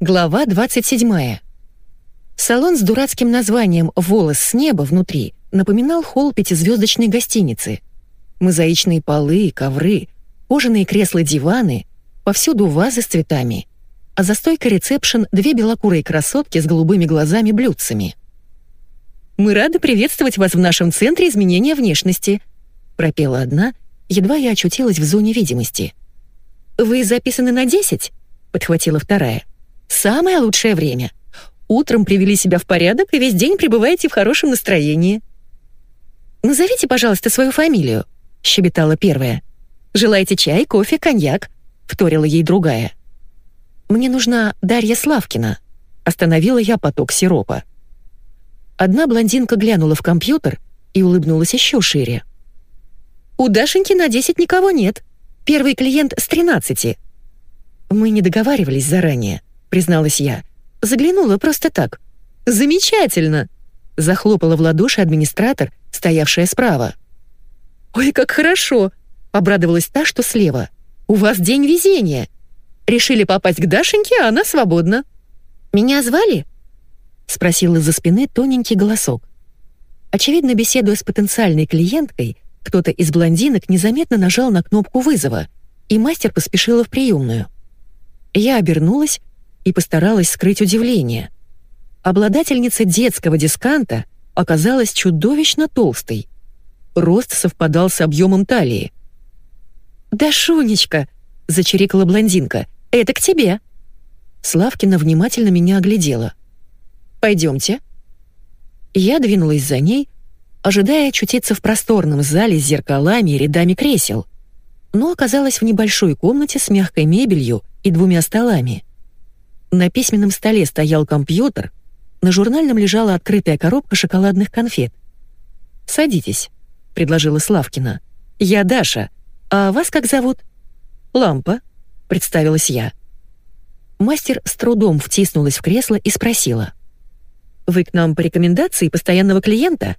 Глава 27. Салон с дурацким названием «Волос с неба» внутри напоминал холл пятизвездочной гостиницы. Мозаичные полы, ковры, кожаные кресла-диваны, повсюду вазы с цветами, а за стойкой ресепшн две белокурые красотки с голубыми глазами-блюдцами. «Мы рады приветствовать вас в нашем центре изменения внешности», пропела одна, едва я очутилась в зоне видимости. «Вы записаны на 10?» — подхватила вторая. Самое лучшее время. Утром привели себя в порядок и весь день пребываете в хорошем настроении. «Назовите, пожалуйста, свою фамилию», — щебетала первая. «Желаете чай, кофе, коньяк?» — вторила ей другая. «Мне нужна Дарья Славкина», — остановила я поток сиропа. Одна блондинка глянула в компьютер и улыбнулась еще шире. «У Дашеньки на 10 никого нет. Первый клиент с 13. Мы не договаривались заранее. — призналась я. «Заглянула просто так». «Замечательно!» — захлопала в ладоши администратор, стоявшая справа. «Ой, как хорошо!» — обрадовалась та, что слева. «У вас день везения. Решили попасть к Дашеньке, а она свободна». «Меня звали?» — спросил из-за спины тоненький голосок. Очевидно, беседуя с потенциальной клиенткой, кто-то из блондинок незаметно нажал на кнопку вызова, и мастер поспешила в приемную. Я обернулась и постаралась скрыть удивление. Обладательница детского дисканта оказалась чудовищно толстой. Рост совпадал с объемом талии. «Да, Шунечка!» — зачирикала блондинка. «Это к тебе!» Славкина внимательно меня оглядела. «Пойдемте». Я двинулась за ней, ожидая очутиться в просторном зале с зеркалами и рядами кресел, но оказалась в небольшой комнате с мягкой мебелью и двумя столами. На письменном столе стоял компьютер, на журнальном лежала открытая коробка шоколадных конфет. «Садитесь», — предложила Славкина. «Я Даша. А вас как зовут?» «Лампа», — представилась я. Мастер с трудом втиснулась в кресло и спросила. «Вы к нам по рекомендации постоянного клиента?»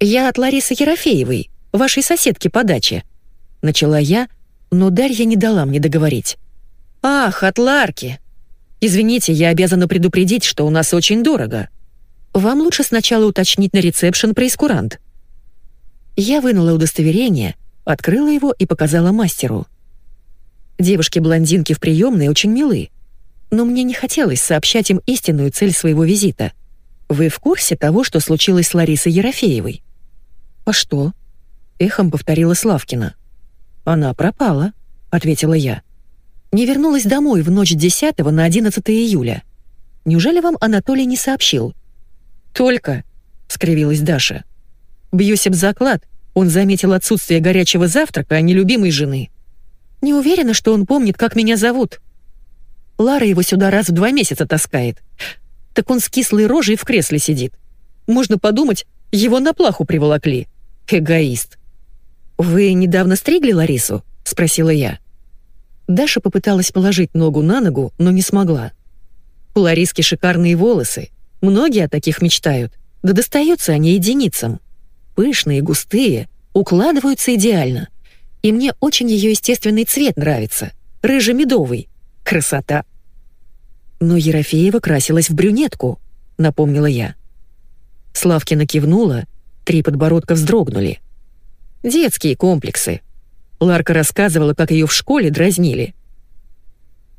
«Я от Ларисы Ерофеевой, вашей соседки по даче», — начала я, но Дарья не дала мне договорить. «Ах, от Ларки!» «Извините, я обязана предупредить, что у нас очень дорого. Вам лучше сначала уточнить на ресепшн прейскурант». Я вынула удостоверение, открыла его и показала мастеру. Девушки-блондинки в приемной очень милы, но мне не хотелось сообщать им истинную цель своего визита. Вы в курсе того, что случилось с Ларисой Ерофеевой? «А что?» — эхом повторила Славкина. «Она пропала», — ответила я не вернулась домой в ночь 10 на 11 июля. Неужели вам Анатолий не сообщил?» «Только», — скривилась Даша. «Бьюсь об заклад, он заметил отсутствие горячего завтрака, а не любимой жены. Не уверена, что он помнит, как меня зовут. Лара его сюда раз в два месяца таскает. Так он с кислой рожей в кресле сидит. Можно подумать, его на плаху приволокли. Эгоист». «Вы недавно стригли Ларису?» — спросила я. Даша попыталась положить ногу на ногу, но не смогла. У Лариски шикарные волосы. Многие о таких мечтают. Да достаются они единицам. Пышные, густые, укладываются идеально. И мне очень ее естественный цвет нравится. Рыжемедовый. Красота. Но Ерофеева красилась в брюнетку, напомнила я. Славкина кивнула, три подбородка вздрогнули. Детские комплексы, Ларка рассказывала, как ее в школе дразнили.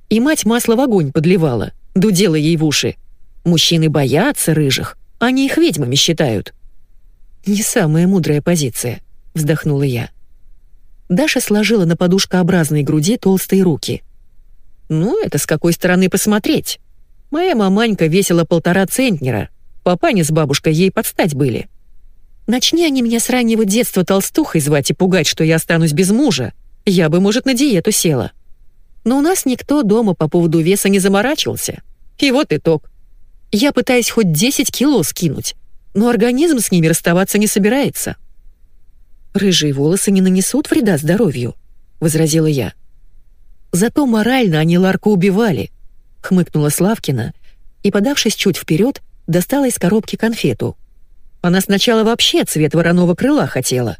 И мать масло в огонь подливала, дудела ей в уши. Мужчины боятся рыжих, они их ведьмами считают. «Не самая мудрая позиция», — вздохнула я. Даша сложила на подушкообразной груди толстые руки. «Ну, это с какой стороны посмотреть? Моя маманька весила полтора центнера. Папаня с бабушкой ей подстать были. Начни они меня с раннего детства толстухой звать и пугать, что я останусь без мужа, я бы, может, на диету села. Но у нас никто дома по поводу веса не заморачивался. И вот итог. Я пытаюсь хоть 10 кило скинуть, но организм с ними расставаться не собирается. «Рыжие волосы не нанесут вреда здоровью», — возразила я. «Зато морально они Ларку убивали», — хмыкнула Славкина и, подавшись чуть вперед, достала из коробки конфету — она сначала вообще цвет вороного крыла хотела.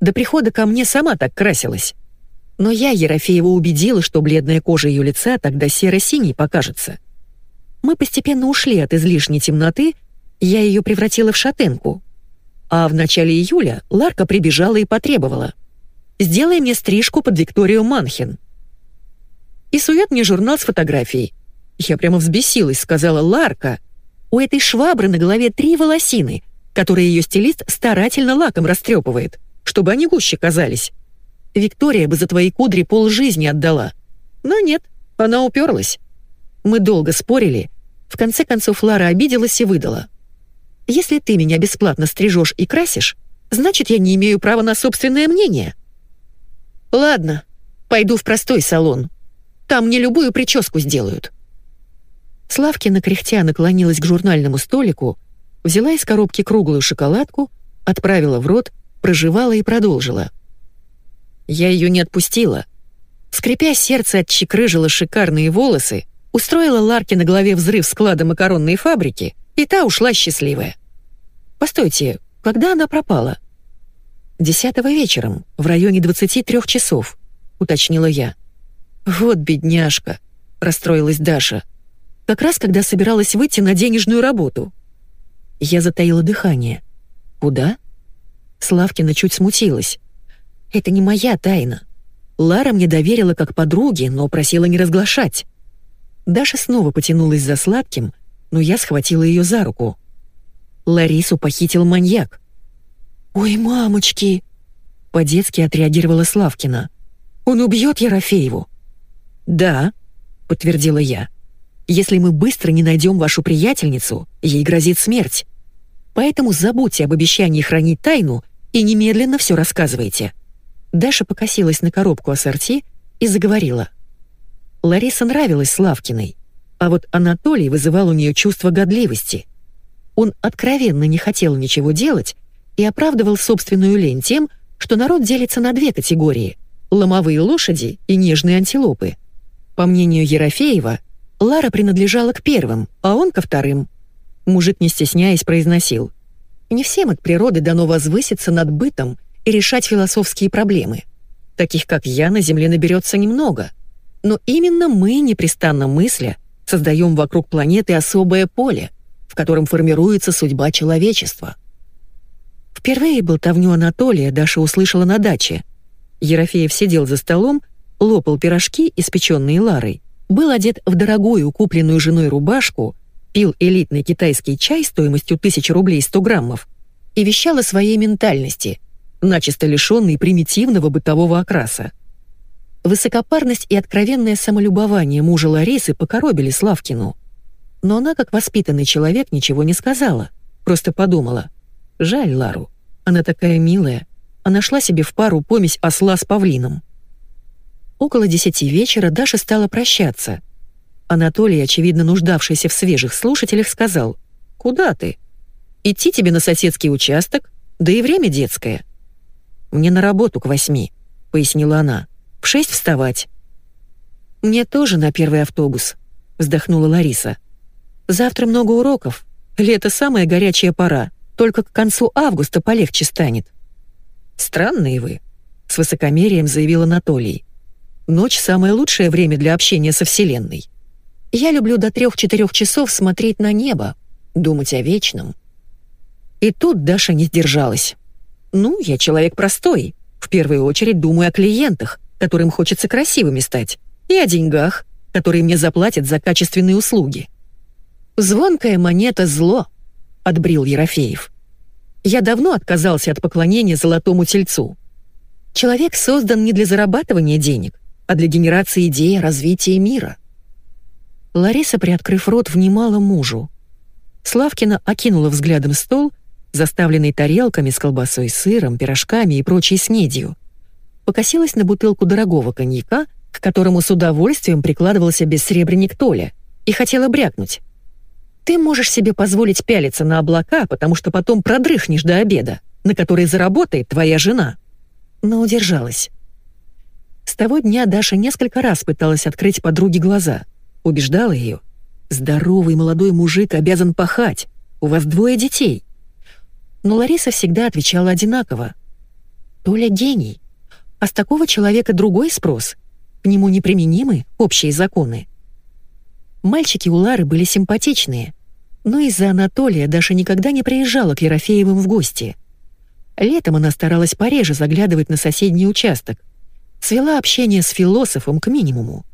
До прихода ко мне сама так красилась. Но я Ерофеева убедила, что бледная кожа ее лица тогда серо-синей покажется. Мы постепенно ушли от излишней темноты, я ее превратила в шатенку. А в начале июля Ларка прибежала и потребовала. «Сделай мне стрижку под Викторию Манхин». И сует мне журнал с фотографией. Я прямо взбесилась, сказала Ларка. «У этой швабры на голове три волосины, которые ее стилист старательно лаком растрепывает, чтобы они гуще казались. Виктория бы за твои кудри полжизни отдала. Но нет, она уперлась. Мы долго спорили. В конце концов Лара обиделась и выдала. «Если ты меня бесплатно стрижешь и красишь, значит, я не имею права на собственное мнение». «Ладно, пойду в простой салон. Там мне любую прическу сделают». Славкина кряхтя наклонилась к журнальному столику, взяла из коробки круглую шоколадку, отправила в рот, проживала и продолжила. Я ее не отпустила. Скрипя сердце, отчекрыжила шикарные волосы, устроила Ларке на голове взрыв склада макаронной фабрики, и та ушла счастливая. Постойте, когда она пропала? Десятого вечером, в районе 23 часов, уточнила я. Вот бедняжка, расстроилась Даша. Как раз когда собиралась выйти на денежную работу. Я затаила дыхание. Куда? Славкина чуть смутилась. Это не моя тайна. Лара мне доверила как подруге, но просила не разглашать. Даша снова потянулась за сладким, но я схватила ее за руку. Ларису похитил маньяк. «Ой, мамочки!» По-детски отреагировала Славкина. «Он убьет Ерофееву?» «Да», — подтвердила я. «Если мы быстро не найдем вашу приятельницу, ей грозит смерть. Поэтому забудьте об обещании хранить тайну и немедленно все рассказывайте». Даша покосилась на коробку ассорти и заговорила. Лариса нравилась Славкиной, а вот Анатолий вызывал у нее чувство годливости. Он откровенно не хотел ничего делать и оправдывал собственную лень тем, что народ делится на две категории — ломовые лошади и нежные антилопы. По мнению Ерофеева, Лара принадлежала к первым, а он ко вторым. Мужик, не стесняясь, произносил. «Не всем от природы дано возвыситься над бытом и решать философские проблемы. Таких, как я, на Земле наберется немного. Но именно мы, непрестанно мысля, создаем вокруг планеты особое поле, в котором формируется судьба человечества. Впервые болтовню Анатолия Даша услышала на даче. Ерофеев сидел за столом, лопал пирожки, испеченные Ларой, был одет в дорогую, купленную женой рубашку, пил элитный китайский чай стоимостью тысячи рублей 100 граммов и вещал о своей ментальности, начисто лишенной примитивного бытового окраса. Высокопарность и откровенное самолюбование мужа Ларисы покоробили Славкину. Но она, как воспитанный человек, ничего не сказала. Просто подумала. Жаль Лару. Она такая милая. А нашла себе в пару помесь осла с павлином. Около десяти вечера Даша стала прощаться. Анатолий, очевидно нуждавшийся в свежих слушателях, сказал «Куда ты? Идти тебе на соседский участок? Да и время детское». «Мне на работу к восьми», — пояснила она. В шесть вставать». «Мне тоже на первый автобус», — вздохнула Лариса. «Завтра много уроков. Лето самая горячая пора. Только к концу августа полегче станет». «Странные вы», — с высокомерием заявил Анатолий. «Ночь — самое лучшее время для общения со Вселенной. Я люблю до трех-четырех часов смотреть на небо, думать о вечном». И тут Даша не сдержалась. «Ну, я человек простой. В первую очередь думаю о клиентах, которым хочется красивыми стать, и о деньгах, которые мне заплатят за качественные услуги. «Звонкая монета — зло», — отбрил Ерофеев. «Я давно отказался от поклонения золотому тельцу. Человек создан не для зарабатывания денег, а для генерации идеи развития мира». Лариса, приоткрыв рот, внимала мужу. Славкина окинула взглядом стол, заставленный тарелками с колбасой, сыром, пирожками и прочей снедью — покосилась на бутылку дорогого коньяка, к которому с удовольствием прикладывался бессребренник Толя, и хотела брякнуть. «Ты можешь себе позволить пялиться на облака, потому что потом продрыхнешь до обеда, на который заработает твоя жена». Но удержалась. С того дня Даша несколько раз пыталась открыть подруге глаза. Убеждала ее. «Здоровый молодой мужик обязан пахать. У вас двое детей». Но Лариса всегда отвечала одинаково. «Толя гений. А с такого человека другой спрос. К нему неприменимы общие законы. Мальчики у Лары были симпатичные, но из-за Анатолия Даша никогда не приезжала к Ерофеевым в гости. Летом она старалась пореже заглядывать на соседний участок, свела общение с философом к минимуму.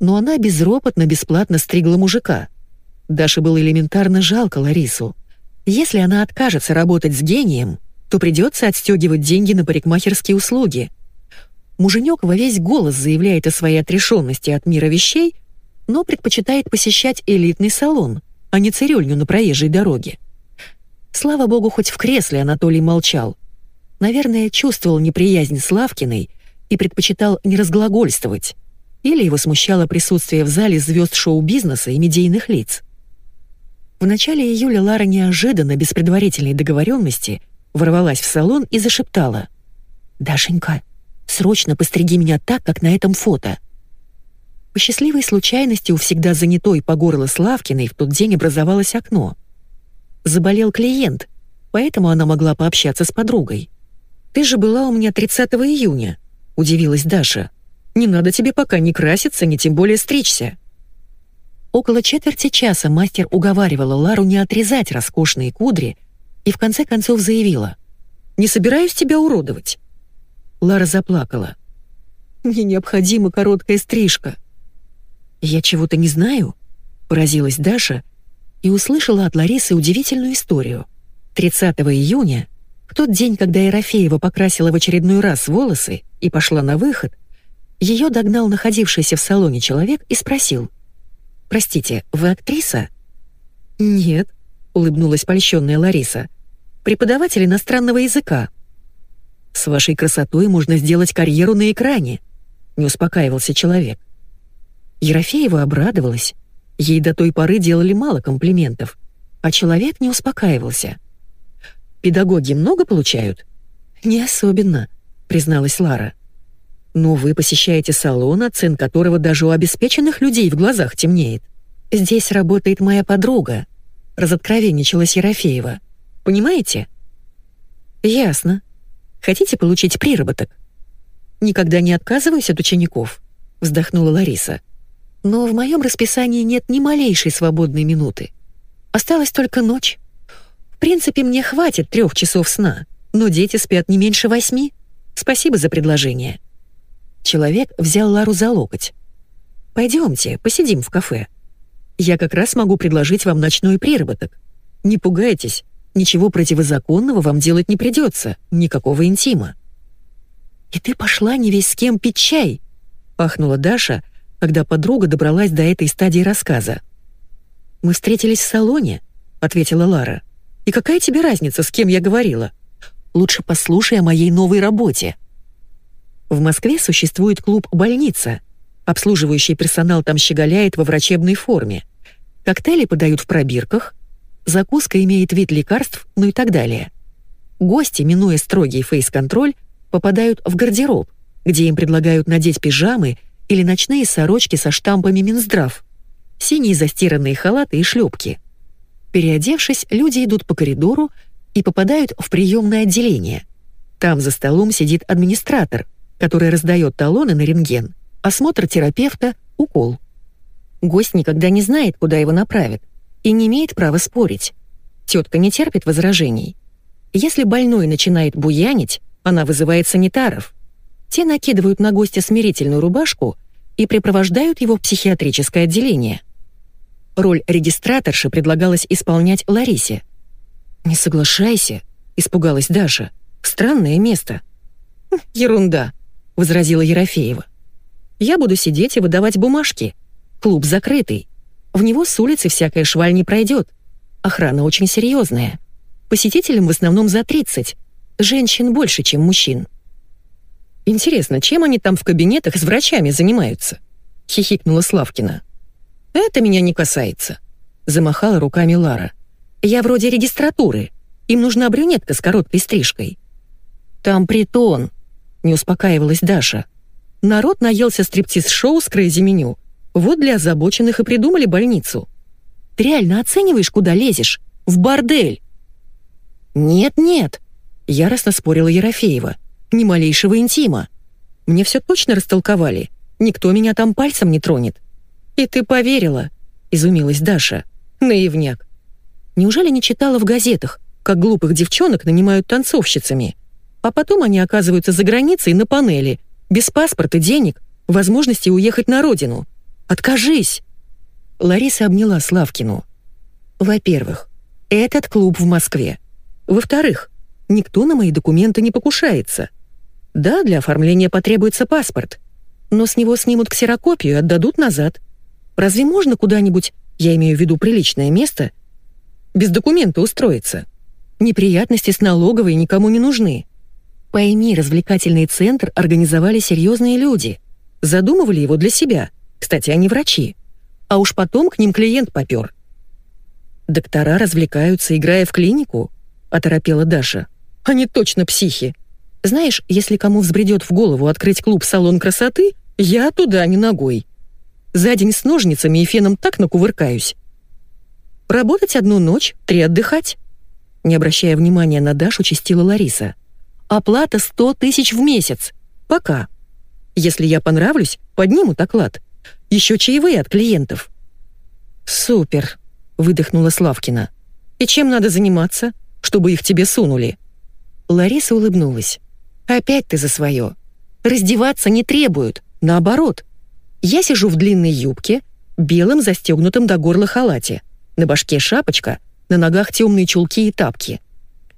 Но она безропотно, бесплатно стригла мужика. Даше было элементарно жалко Ларису. Если она откажется работать с гением, то придется отстегивать деньги на парикмахерские услуги. Муженек во весь голос заявляет о своей отрешенности от мира вещей, но предпочитает посещать элитный салон, а не цирюльню на проезжей дороге. Слава богу, хоть в кресле Анатолий молчал. Наверное, чувствовал неприязнь Славкиной и предпочитал не разглагольствовать. Или его смущало присутствие в зале звезд шоу-бизнеса и медийных лиц. В начале июля Лара неожиданно, без предварительной договоренности, ворвалась в салон и зашептала. «Дашенька, срочно постриги меня так, как на этом фото». По счастливой случайности у всегда занятой по горло Славкиной в тот день образовалось окно. Заболел клиент, поэтому она могла пообщаться с подругой. «Ты же была у меня 30 июня», — удивилась Даша. «Не надо тебе пока не краситься, ни тем более стричься». Около четверти часа мастер уговаривала Лару не отрезать роскошные кудри и в конце концов заявила. «Не собираюсь тебя уродовать». Лара заплакала. «Мне необходима короткая стрижка». «Я чего-то не знаю?» — поразилась Даша и услышала от Ларисы удивительную историю. 30 июня, в тот день, когда Ерофеева покрасила в очередной раз волосы и пошла на выход, ее догнал находившийся в салоне человек и спросил. «Простите, вы актриса?» «Нет», — улыбнулась польщенная Лариса. «Преподаватель иностранного языка». «С вашей красотой можно сделать карьеру на экране», — не успокаивался человек. Ерофеева обрадовалась. Ей до той поры делали мало комплиментов, а человек не успокаивался. «Педагоги много получают?» «Не особенно», — призналась Лара. «Но вы посещаете салон, оцен которого даже у обеспеченных людей в глазах темнеет. Здесь работает моя подруга», — разоткровенничалась Ерофеева. «Понимаете?» «Ясно. Хотите получить приработок?» «Никогда не отказываюсь от учеников», — вздохнула Лариса. Но в моем расписании нет ни малейшей свободной минуты. Осталась только ночь. В принципе, мне хватит трех часов сна, но дети спят не меньше восьми. Спасибо за предложение. Человек взял Лару за локоть. Пойдемте, посидим в кафе. Я как раз могу предложить вам ночной приработок. Не пугайтесь, ничего противозаконного вам делать не придется, никакого интима. «И ты пошла не весь с кем пить чай?» — пахнула Даша, когда подруга добралась до этой стадии рассказа. «Мы встретились в салоне», — ответила Лара. «И какая тебе разница, с кем я говорила? Лучше послушай о моей новой работе». В Москве существует клуб «Больница». Обслуживающий персонал там щеголяет во врачебной форме. Коктейли подают в пробирках, закуска имеет вид лекарств, ну и так далее. Гости, минуя строгий фейс-контроль, попадают в гардероб, где им предлагают надеть пижамы — или ночные сорочки со штампами Минздрав, синие застиранные халаты и шлепки. Переодевшись, люди идут по коридору и попадают в приемное отделение. Там за столом сидит администратор, который раздает талоны на рентген, осмотр терапевта, укол. Гость никогда не знает, куда его направят, и не имеет права спорить. Тетка не терпит возражений. Если больной начинает буянить, она вызывает санитаров. Те накидывают на гостя смирительную рубашку и припровождают его в психиатрическое отделение. Роль регистраторши предлагалось исполнять Ларисе. «Не соглашайся», — испугалась Даша. «Странное место». «Хм, «Ерунда», — возразила Ерофеева. «Я буду сидеть и выдавать бумажки. Клуб закрытый. В него с улицы всякая шваль не пройдет. Охрана очень серьезная. Посетителям в основном за 30. Женщин больше, чем мужчин. Интересно, чем они там в кабинетах с врачами занимаются?» — хихикнула Славкина. «Это меня не касается», — замахала руками Лара. «Я вроде регистратуры. Им нужна брюнетка с короткой стрижкой». «Там притон», — не успокаивалась Даша. «Народ наелся стриптиз-шоу с крейзи-меню. Вот для озабоченных и придумали больницу. Ты реально оцениваешь, куда лезешь? В бордель!» «Нет-нет», — яростно спорила Ерофеева ни малейшего интима. Мне все точно растолковали. Никто меня там пальцем не тронет». «И ты поверила?» — изумилась Даша. «Наивняк. Неужели не читала в газетах, как глупых девчонок нанимают танцовщицами? А потом они оказываются за границей на панели, без паспорта, денег, возможности уехать на родину. Откажись!» Лариса обняла Славкину. «Во-первых, этот клуб в Москве. Во-вторых, никто на мои документы не покушается. Да, для оформления потребуется паспорт, но с него снимут ксерокопию и отдадут назад. Разве можно куда-нибудь, я имею в виду приличное место, без документа устроиться? Неприятности с налоговой никому не нужны. Пойми, развлекательный центр организовали серьезные люди. Задумывали его для себя. Кстати, они врачи. А уж потом к ним клиент попер. «Доктора развлекаются, играя в клинику?» — оторопела Даша. «Они точно психи. Знаешь, если кому взбредет в голову открыть клуб-салон красоты, я туда не ногой. За день с ножницами и феном так накувыркаюсь. Работать одну ночь, три отдыхать. Не обращая внимания на Дашу, чистила Лариса. Оплата сто тысяч в месяц. Пока. Если я понравлюсь, поднимут оклад. Еще чаевые от клиентов. Супер, выдохнула Славкина. И чем надо заниматься, чтобы их тебе сунули? Лариса улыбнулась. Опять ты за свое. Раздеваться не требуют, наоборот. Я сижу в длинной юбке, белом застегнутом до горла халате. На башке шапочка, на ногах темные чулки и тапки.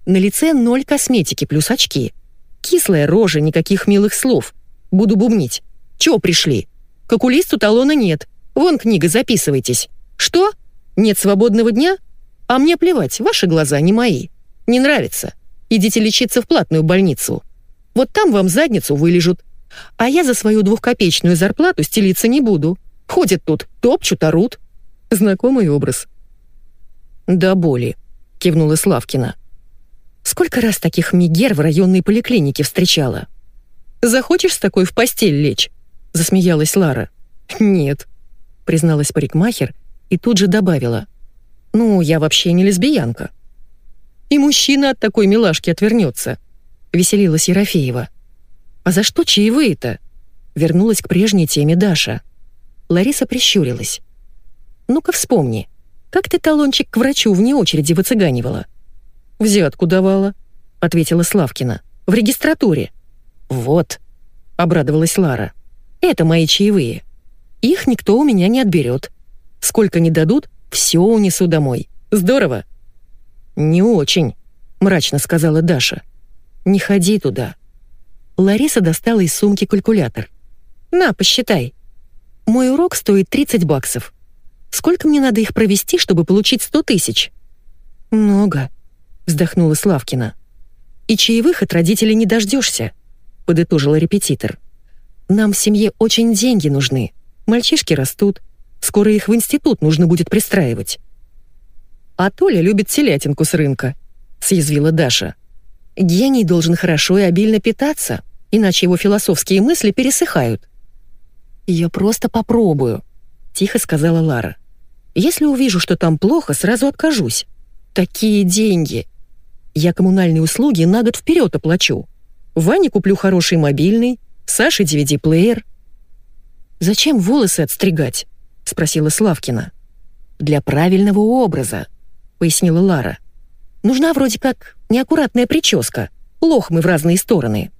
На лице ноль косметики плюс очки. Кислая рожа, никаких милых слов. Буду бубнить. Чё пришли? К окулисту талона нет. Вон книга, записывайтесь. Что? Нет свободного дня? А мне плевать, ваши глаза не мои. Не нравится. Идите лечиться в платную больницу. Вот там вам задницу вылежут. А я за свою двухкопеечную зарплату стелиться не буду. Ходят тут, топчут, орут. Знакомый образ. «Да боли», — кивнула Славкина. «Сколько раз таких мигер в районной поликлинике встречала?» «Захочешь с такой в постель лечь?» — засмеялась Лара. «Нет», — призналась парикмахер и тут же добавила. «Ну, я вообще не лесбиянка». «И мужчина от такой милашки отвернется», — веселилась Ерофеева. «А за что чаевые-то?» — вернулась к прежней теме Даша. Лариса прищурилась. «Ну-ка вспомни, как ты талончик к врачу вне очереди выцыганивала?» «Взятку давала», — ответила Славкина. «В регистратуре». «Вот», — обрадовалась Лара. «Это мои чаевые. Их никто у меня не отберет. Сколько не дадут, все унесу домой. Здорово?» «Не очень», — мрачно сказала Даша. «Не ходи туда». Лариса достала из сумки калькулятор. «На, посчитай. Мой урок стоит 30 баксов. Сколько мне надо их провести, чтобы получить 100 тысяч?» «Много», — вздохнула Славкина. «И чаевых от родителей не дождешься», — подытожила репетитор. «Нам в семье очень деньги нужны. Мальчишки растут. Скоро их в институт нужно будет пристраивать». «А Толя любит телятинку с рынка», — съязвила Даша. Гений должен хорошо и обильно питаться, иначе его философские мысли пересыхают. «Я просто попробую», — тихо сказала Лара. «Если увижу, что там плохо, сразу откажусь. Такие деньги! Я коммунальные услуги на год вперед оплачу. Ване куплю хороший мобильный, Саше DVD-плеер». «Зачем волосы отстригать?» — спросила Славкина. «Для правильного образа», — пояснила Лара. «Нужна вроде как неаккуратная прическа, лохмы в разные стороны.